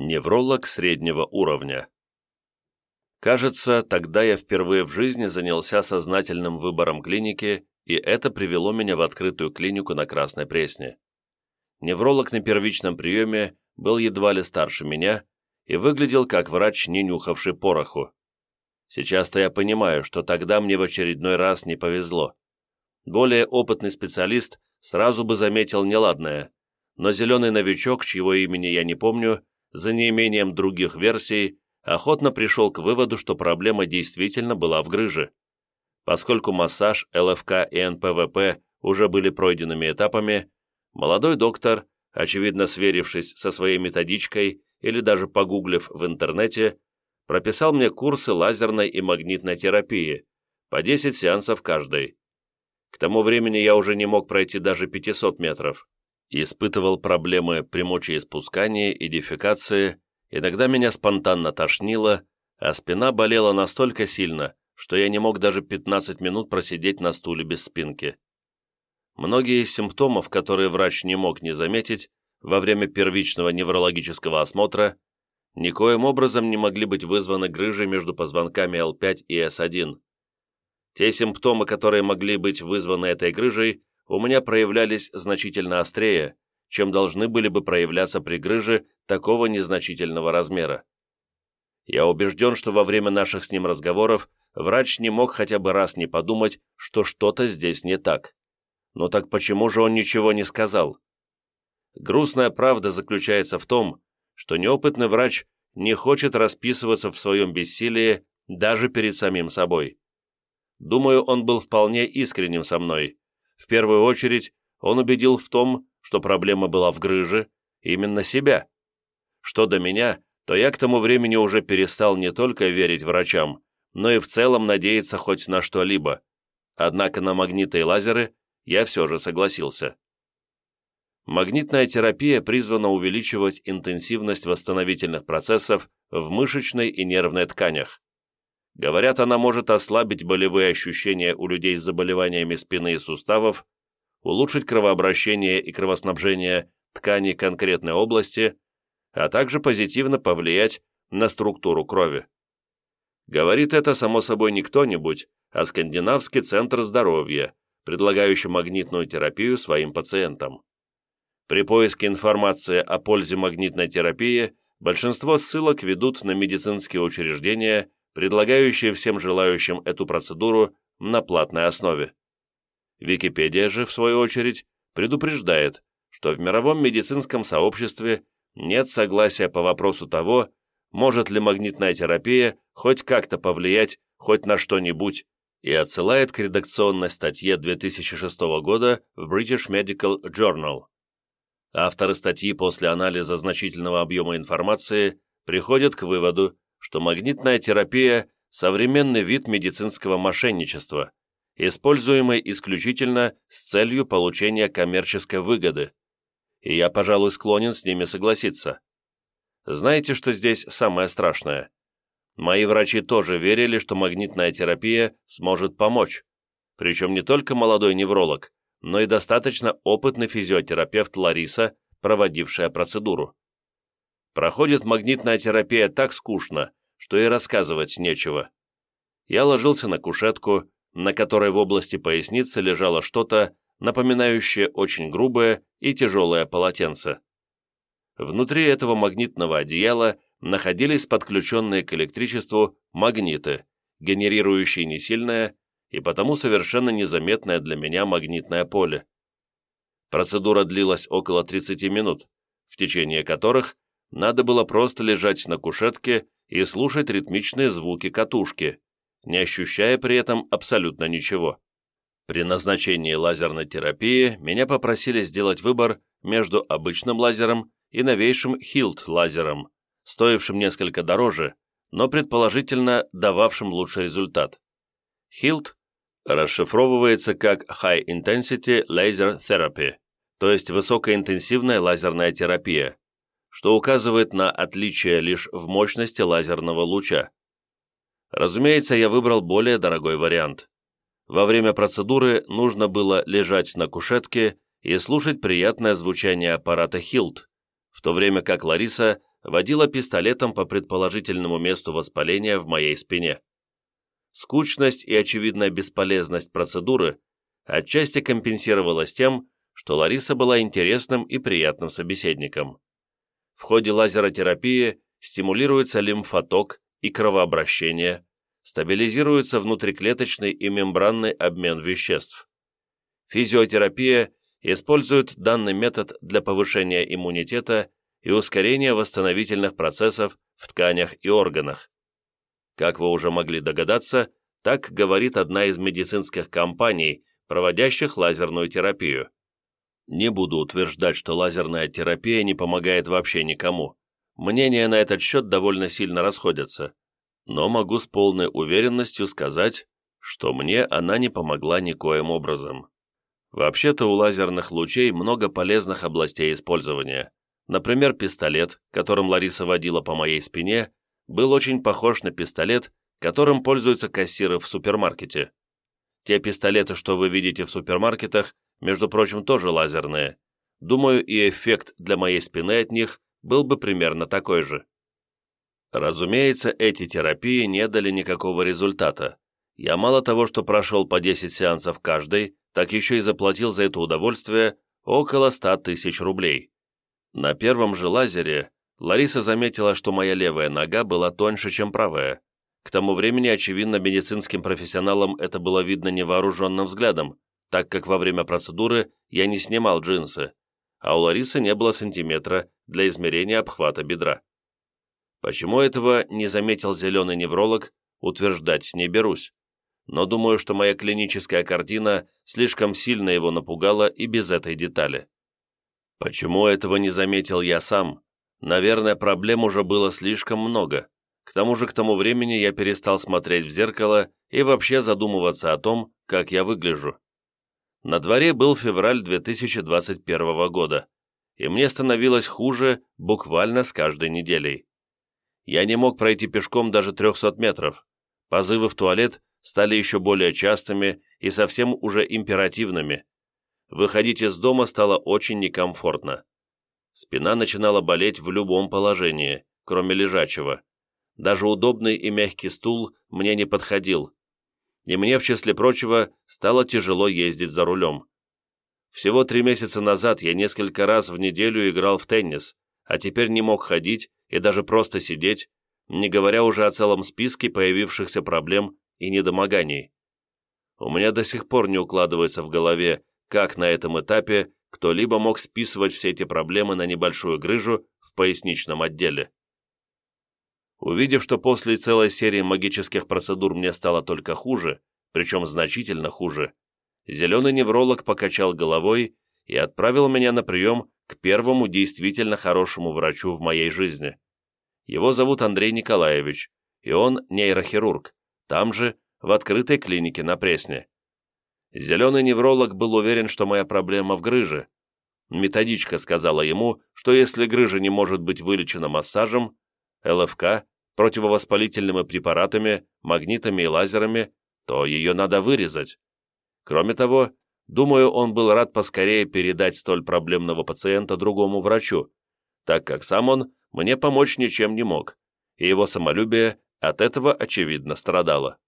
Невролог среднего уровня. Кажется, тогда я впервые в жизни занялся сознательным выбором клиники, и это привело меня в открытую клинику на Красной Пресне. Невролог на первичном приеме был едва ли старше меня и выглядел как врач, не нюхавший пороху. Сейчас-то я понимаю, что тогда мне в очередной раз не повезло. Более опытный специалист сразу бы заметил неладное, но зеленый новичок, чьего имени я не помню, за неимением других версий, охотно пришел к выводу, что проблема действительно была в грыже. Поскольку массаж, ЛФК и НПВП уже были пройденными этапами, молодой доктор, очевидно сверившись со своей методичкой или даже погуглив в интернете, прописал мне курсы лазерной и магнитной терапии, по 10 сеансов каждый. К тому времени я уже не мог пройти даже 500 метров испытывал проблемы при мочеиспускании и дефекации, иногда меня спонтанно тошнило, а спина болела настолько сильно, что я не мог даже 15 минут просидеть на стуле без спинки. Многие из симптомов, которые врач не мог не заметить во время первичного неврологического осмотра, никоим образом не могли быть вызваны грыжей между позвонками L5 и S1. Те симптомы, которые могли быть вызваны этой грыжей, у меня проявлялись значительно острее, чем должны были бы проявляться при грыже такого незначительного размера. Я убежден, что во время наших с ним разговоров врач не мог хотя бы раз не подумать, что что-то здесь не так. Но так почему же он ничего не сказал? Грустная правда заключается в том, что неопытный врач не хочет расписываться в своем бессилии даже перед самим собой. Думаю, он был вполне искренним со мной, в первую очередь, он убедил в том, что проблема была в грыже, именно себя. Что до меня, то я к тому времени уже перестал не только верить врачам, но и в целом надеяться хоть на что-либо. Однако на магниты и лазеры я все же согласился. Магнитная терапия призвана увеличивать интенсивность восстановительных процессов в мышечной и нервной тканях. Говорят, она может ослабить болевые ощущения у людей с заболеваниями спины и суставов, улучшить кровообращение и кровоснабжение тканей конкретной области, а также позитивно повлиять на структуру крови. Говорит это, само собой, не кто-нибудь, а Скандинавский центр здоровья, предлагающий магнитную терапию своим пациентам. При поиске информации о пользе магнитной терапии большинство ссылок ведут на медицинские учреждения предлагающие всем желающим эту процедуру на платной основе. Википедия же, в свою очередь, предупреждает, что в мировом медицинском сообществе нет согласия по вопросу того, может ли магнитная терапия хоть как-то повлиять хоть на что-нибудь, и отсылает к редакционной статье 2006 года в British Medical Journal. Авторы статьи после анализа значительного объема информации приходят к выводу, что магнитная терапия – современный вид медицинского мошенничества, используемый исключительно с целью получения коммерческой выгоды, и я, пожалуй, склонен с ними согласиться. Знаете, что здесь самое страшное? Мои врачи тоже верили, что магнитная терапия сможет помочь, причем не только молодой невролог, но и достаточно опытный физиотерапевт Лариса, проводившая процедуру. Проходит магнитная терапия так скучно, что и рассказывать нечего. Я ложился на кушетку, на которой в области поясницы лежало что-то, напоминающее очень грубое и тяжелое полотенце. Внутри этого магнитного одеяла находились подключенные к электричеству магниты, генерирующие несильное и потому совершенно незаметное для меня магнитное поле. Процедура длилась около 30 минут, в течение которых надо было просто лежать на кушетке и слушать ритмичные звуки катушки, не ощущая при этом абсолютно ничего. При назначении лазерной терапии меня попросили сделать выбор между обычным лазером и новейшим HILT-лазером, стоившим несколько дороже, но предположительно дававшим лучший результат. HILT расшифровывается как High Intensity Laser Therapy, то есть высокоинтенсивная лазерная терапия, что указывает на отличие лишь в мощности лазерного луча. Разумеется, я выбрал более дорогой вариант. Во время процедуры нужно было лежать на кушетке и слушать приятное звучание аппарата Хилт, в то время как Лариса водила пистолетом по предположительному месту воспаления в моей спине. Скучность и очевидная бесполезность процедуры отчасти компенсировалась тем, что Лариса была интересным и приятным собеседником. В ходе лазеротерапии стимулируется лимфоток и кровообращение, стабилизируется внутриклеточный и мембранный обмен веществ. Физиотерапия использует данный метод для повышения иммунитета и ускорения восстановительных процессов в тканях и органах. Как вы уже могли догадаться, так говорит одна из медицинских компаний, проводящих лазерную терапию. Не буду утверждать, что лазерная терапия не помогает вообще никому. Мнения на этот счет довольно сильно расходятся. Но могу с полной уверенностью сказать, что мне она не помогла никоим образом. Вообще-то у лазерных лучей много полезных областей использования. Например, пистолет, которым Лариса водила по моей спине, был очень похож на пистолет, которым пользуются кассиры в супермаркете. Те пистолеты, что вы видите в супермаркетах, между прочим, тоже лазерные. Думаю, и эффект для моей спины от них был бы примерно такой же. Разумеется, эти терапии не дали никакого результата. Я мало того, что прошел по 10 сеансов каждый, так еще и заплатил за это удовольствие около 100 тысяч рублей. На первом же лазере Лариса заметила, что моя левая нога была тоньше, чем правая. К тому времени, очевидно, медицинским профессионалам это было видно невооруженным взглядом, так как во время процедуры я не снимал джинсы, а у Ларисы не было сантиметра для измерения обхвата бедра. Почему этого не заметил зеленый невролог, утверждать не берусь, но думаю, что моя клиническая картина слишком сильно его напугала и без этой детали. Почему этого не заметил я сам? Наверное, проблем уже было слишком много. К тому же к тому времени я перестал смотреть в зеркало и вообще задумываться о том, как я выгляжу. На дворе был февраль 2021 года, и мне становилось хуже буквально с каждой неделей. Я не мог пройти пешком даже 300 метров. Позывы в туалет стали еще более частыми и совсем уже императивными. Выходить из дома стало очень некомфортно. Спина начинала болеть в любом положении, кроме лежачего. Даже удобный и мягкий стул мне не подходил, и мне, в числе прочего, стало тяжело ездить за рулем. Всего три месяца назад я несколько раз в неделю играл в теннис, а теперь не мог ходить и даже просто сидеть, не говоря уже о целом списке появившихся проблем и недомоганий. У меня до сих пор не укладывается в голове, как на этом этапе кто-либо мог списывать все эти проблемы на небольшую грыжу в поясничном отделе. Увидев, что после целой серии магических процедур мне стало только хуже, причем значительно хуже, зеленый невролог покачал головой и отправил меня на прием к первому действительно хорошему врачу в моей жизни. Его зовут Андрей Николаевич, и он нейрохирург, там же, в открытой клинике на Пресне. Зеленый невролог был уверен, что моя проблема в грыже. Методичка сказала ему, что если грыжа не может быть вылечена массажем, ЛФК, противовоспалительными препаратами, магнитами и лазерами, то ее надо вырезать. Кроме того, думаю, он был рад поскорее передать столь проблемного пациента другому врачу, так как сам он мне помочь ничем не мог, и его самолюбие от этого очевидно страдало.